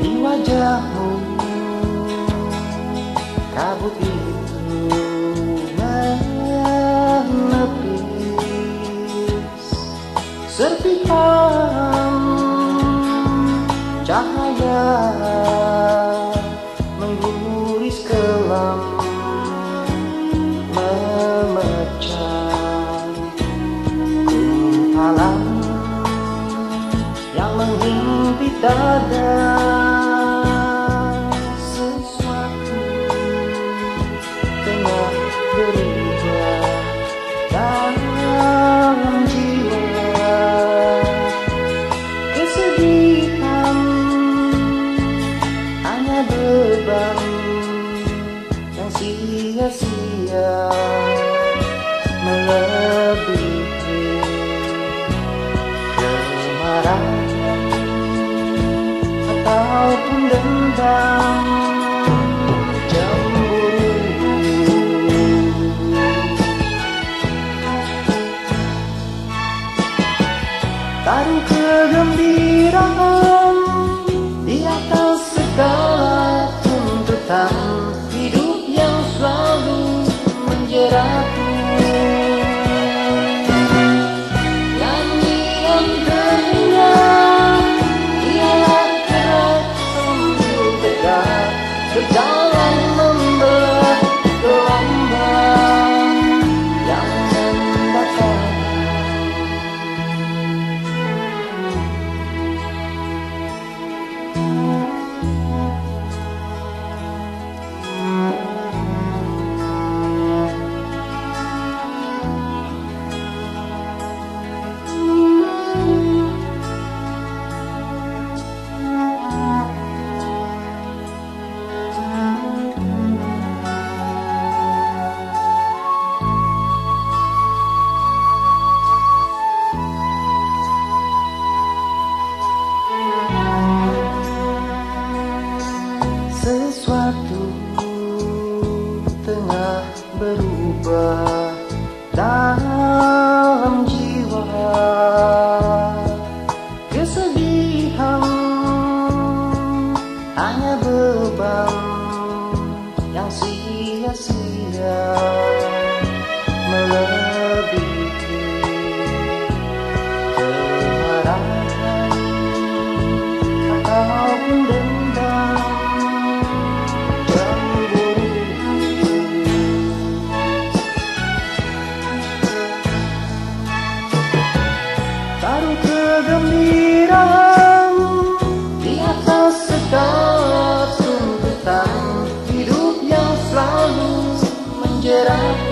di wajahmu kabut itu menepis. Serpihan cahaya mengguris kelam memecah. Kumpalan yang menghimpit dada. Kemarahan ataupun dendam hanya beban yang sia-sia melebihi kemarahan ataupun dendam cemburu taruh kegembiraan será.